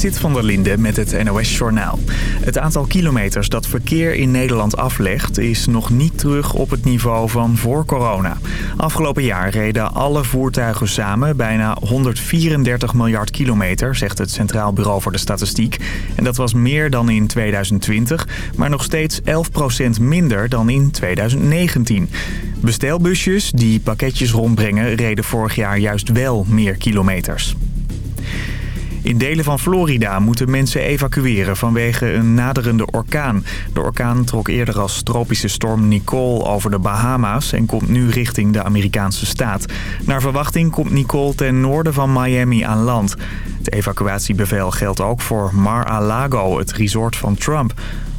Sit van der Linde met het NOS-journaal. Het aantal kilometers dat verkeer in Nederland aflegt... is nog niet terug op het niveau van voor corona. Afgelopen jaar reden alle voertuigen samen bijna 134 miljard kilometer... zegt het Centraal Bureau voor de Statistiek. En dat was meer dan in 2020, maar nog steeds 11% minder dan in 2019. Bestelbusjes die pakketjes rondbrengen reden vorig jaar juist wel meer kilometers. In delen van Florida moeten mensen evacueren vanwege een naderende orkaan. De orkaan trok eerder als tropische storm Nicole over de Bahama's en komt nu richting de Amerikaanse staat. Naar verwachting komt Nicole ten noorden van Miami aan land. Het evacuatiebevel geldt ook voor Mar-a-Lago, het resort van Trump.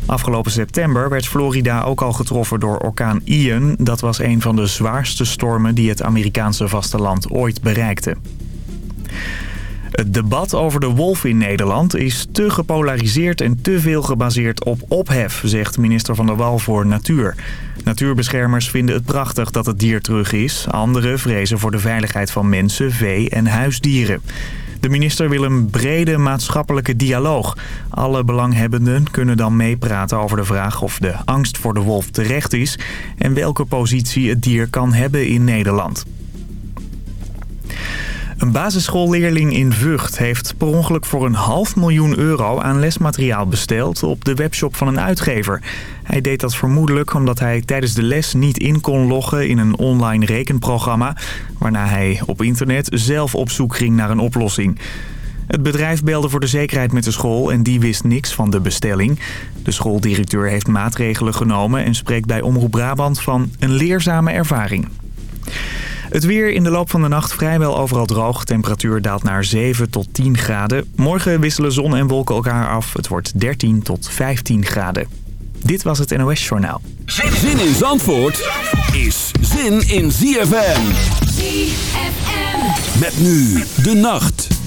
Afgelopen september werd Florida ook al getroffen door orkaan Ian. Dat was een van de zwaarste stormen die het Amerikaanse vasteland ooit bereikte. Het debat over de wolf in Nederland is te gepolariseerd en te veel gebaseerd op ophef, zegt minister Van der Wal voor Natuur. Natuurbeschermers vinden het prachtig dat het dier terug is. Anderen vrezen voor de veiligheid van mensen, vee en huisdieren. De minister wil een brede maatschappelijke dialoog. Alle belanghebbenden kunnen dan meepraten over de vraag of de angst voor de wolf terecht is... en welke positie het dier kan hebben in Nederland. Een basisschoolleerling in Vught heeft per ongeluk voor een half miljoen euro aan lesmateriaal besteld op de webshop van een uitgever. Hij deed dat vermoedelijk omdat hij tijdens de les niet in kon loggen in een online rekenprogramma, waarna hij op internet zelf op zoek ging naar een oplossing. Het bedrijf belde voor de zekerheid met de school en die wist niks van de bestelling. De schooldirecteur heeft maatregelen genomen en spreekt bij Omroep Brabant van een leerzame ervaring. Het weer in de loop van de nacht vrijwel overal droog. Temperatuur daalt naar 7 tot 10 graden. Morgen wisselen zon en wolken elkaar af. Het wordt 13 tot 15 graden. Dit was het NOS Journaal. Zin in Zandvoort is zin in ZFM. ZFM. Met nu de nacht.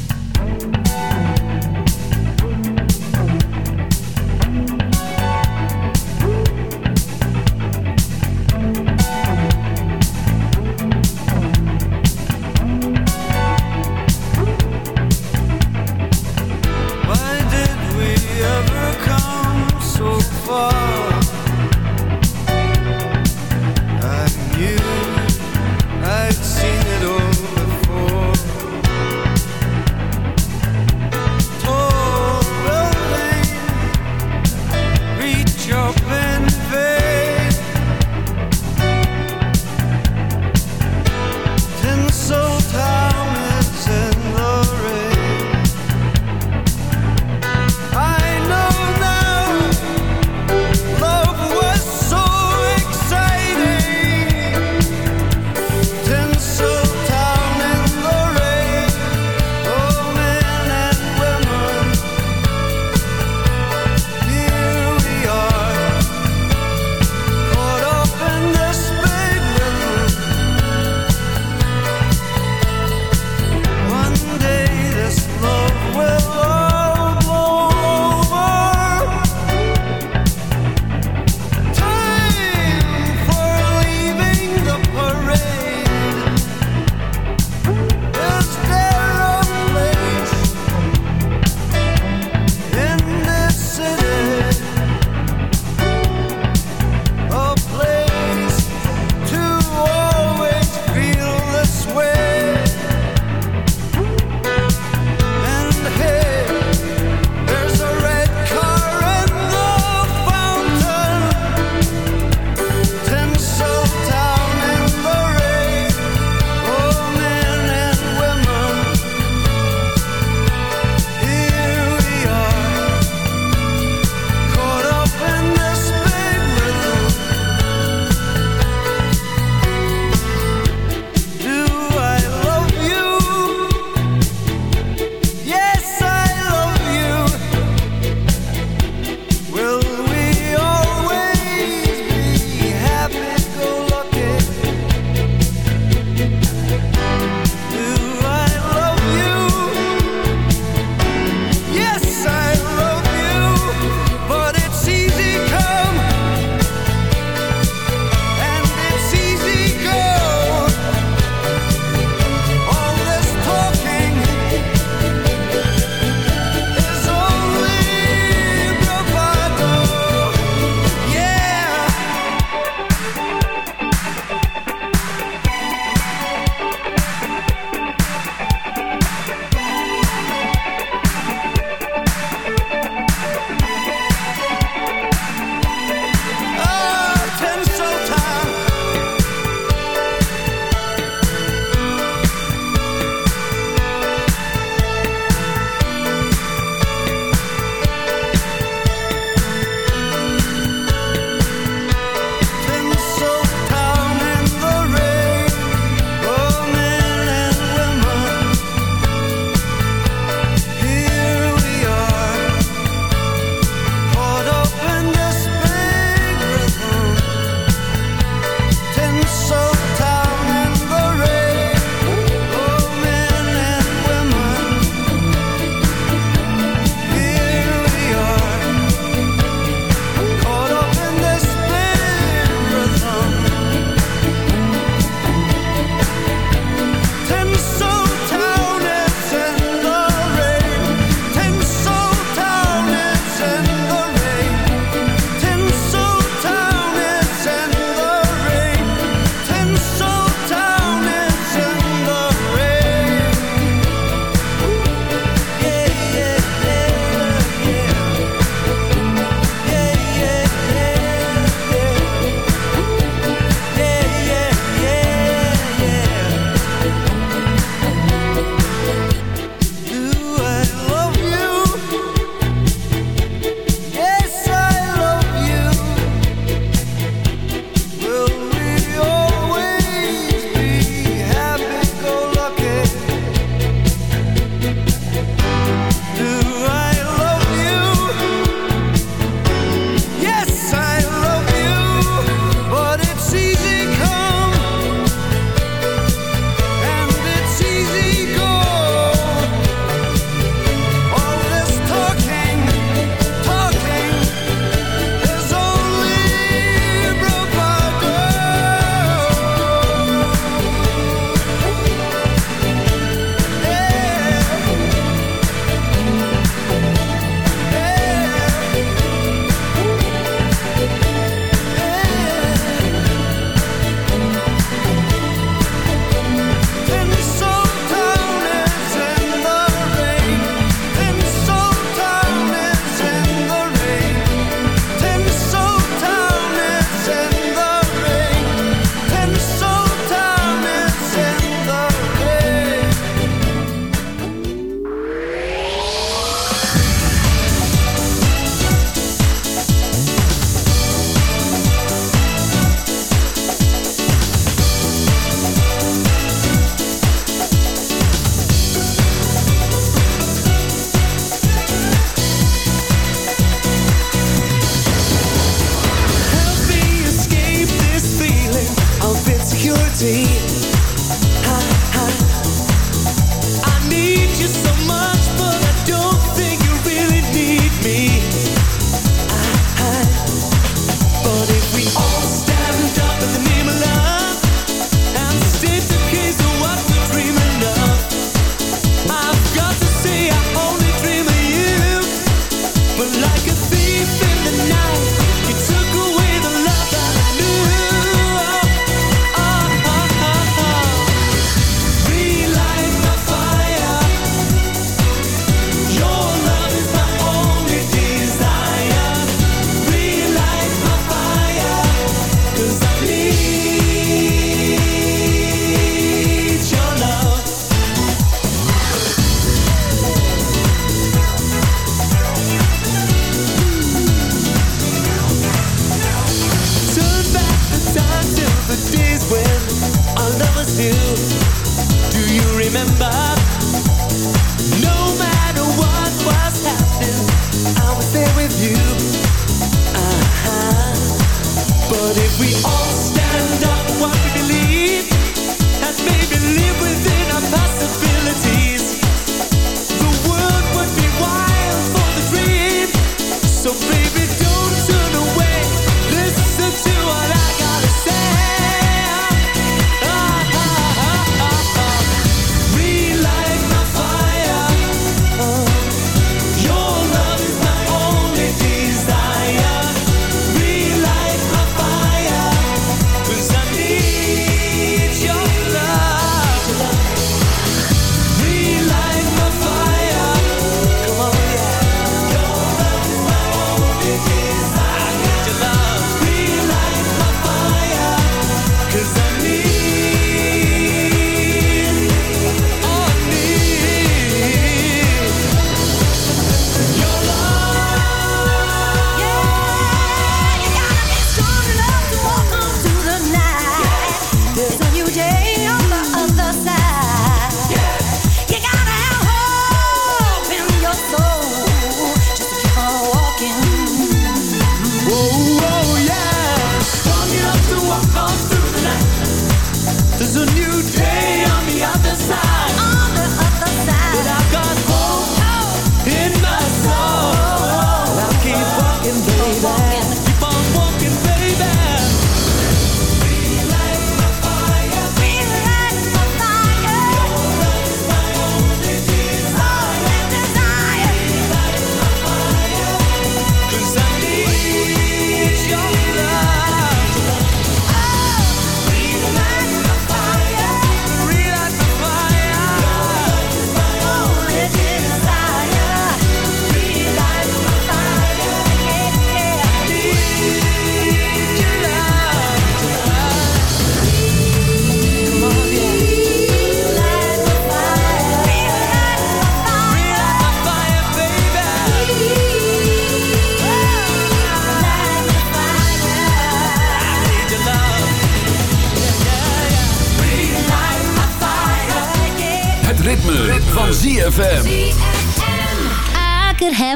Do you remember?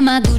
my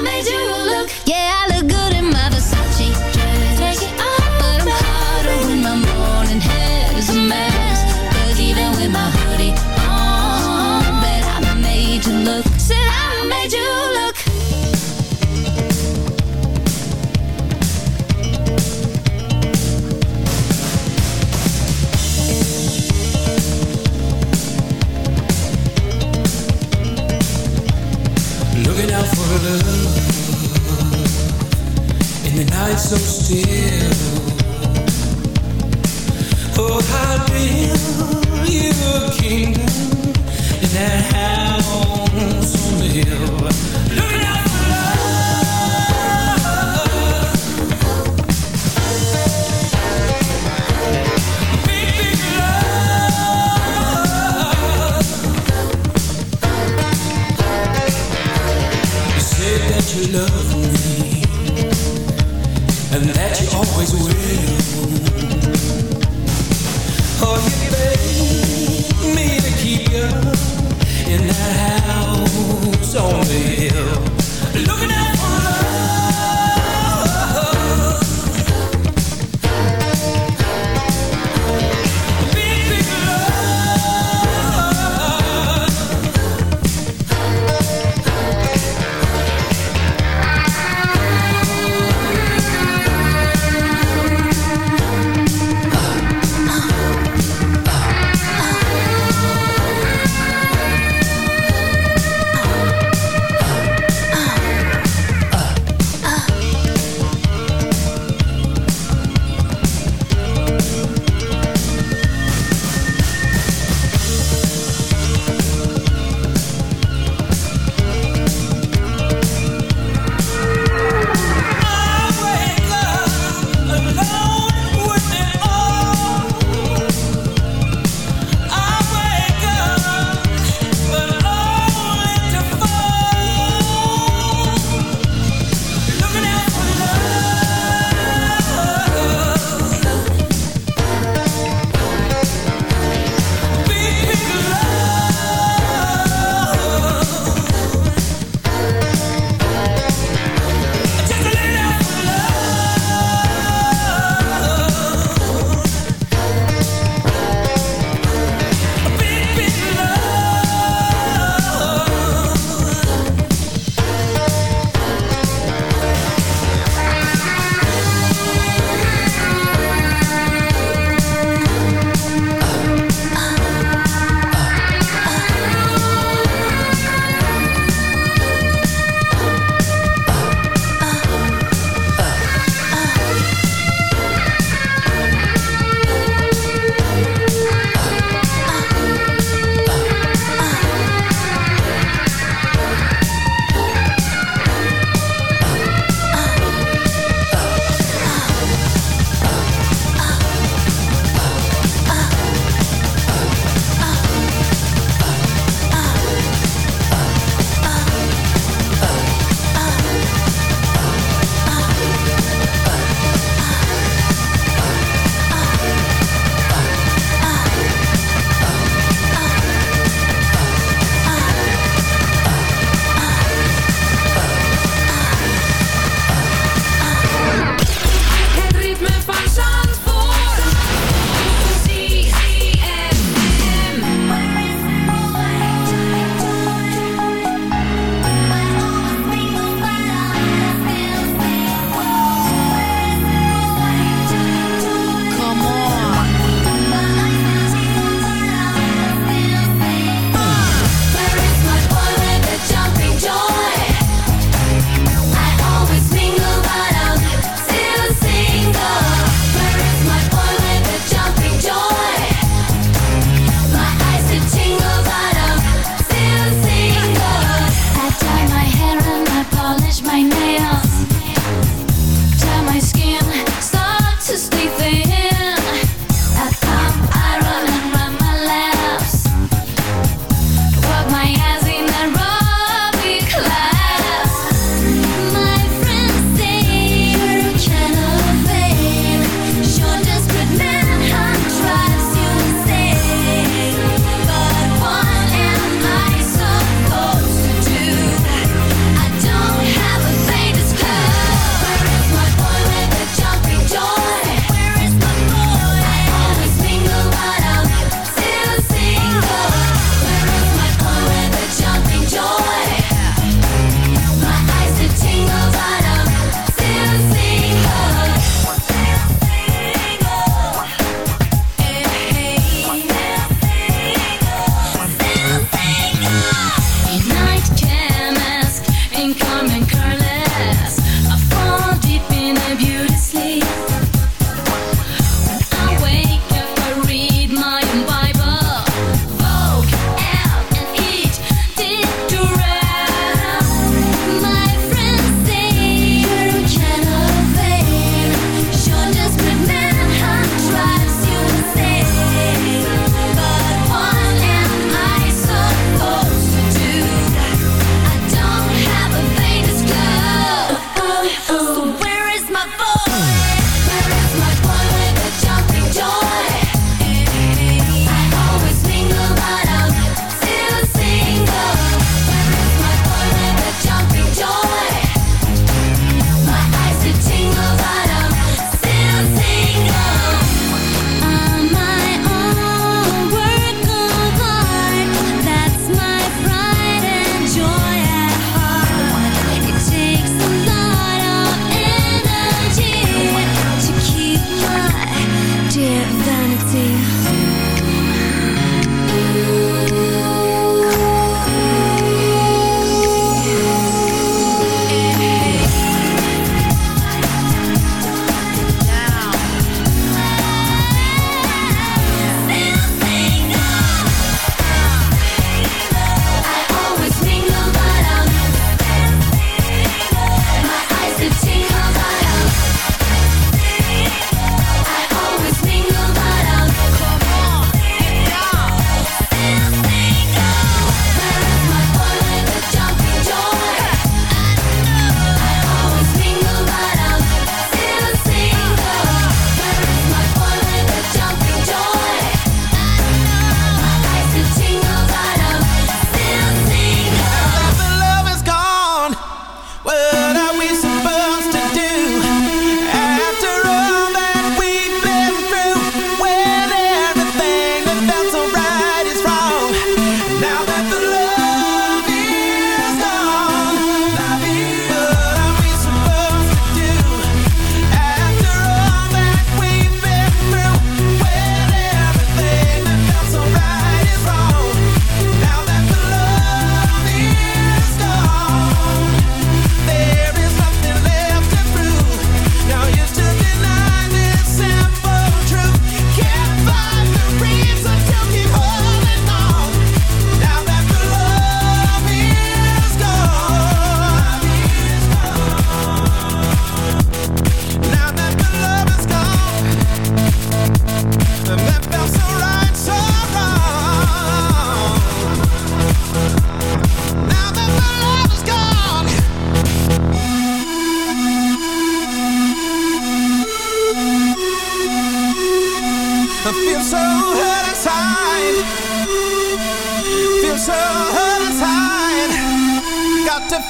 I made you pois o erro.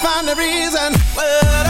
find a reason. Well,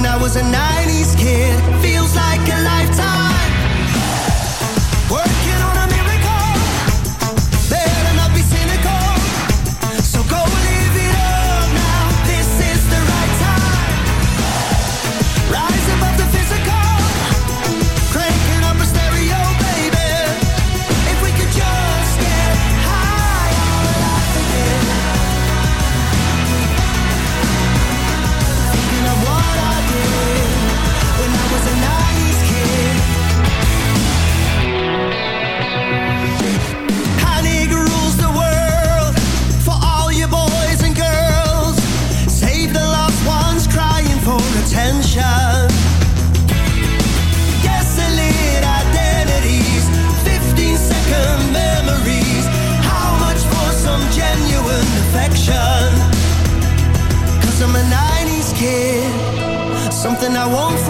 when I was a 90s kid. Feels like a lifetime. and I won't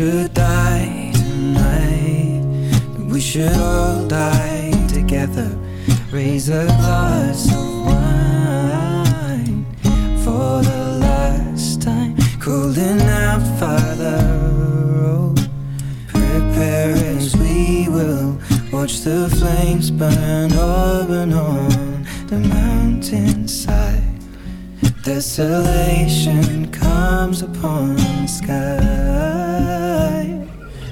Should die tonight, we should all die together. Raise a glass of wine for the last time. Calling out, Father, oh, prepare as we will watch the flames burn open on the mountainside. Desolation comes upon the sky.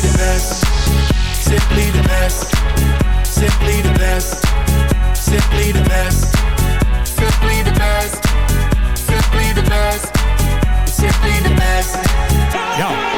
The best, simply the best, simply the best, simply the best, simply the best, simply the best, simply the best. Yo,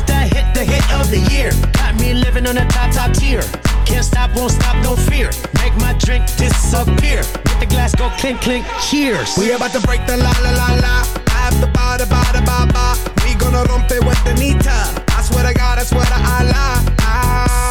The hit, the hit of the year. Got me living on a top, top tier. Can't stop, won't stop, no fear. Make my drink disappear. Let the glass go clink, clink, cheers. We about to break the la la la la. After ba da ba da ba ba. We gonna rompe with the nita. I swear to God, I swear to Allah. Ah,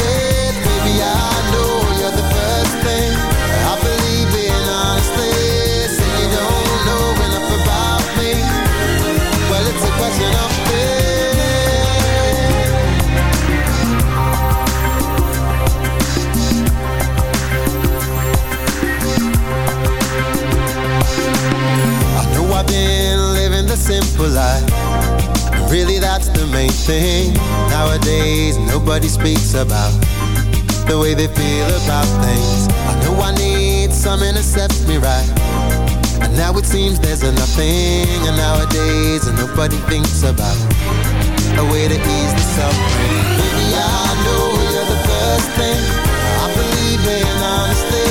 simple life. Really, that's the main thing. Nowadays, nobody speaks about the way they feel about things. I know I need something to set me right. And now it seems there's a nothing, and nowadays nobody thinks about a way to ease the suffering. Baby, I know you're the first thing. I believe in honestly.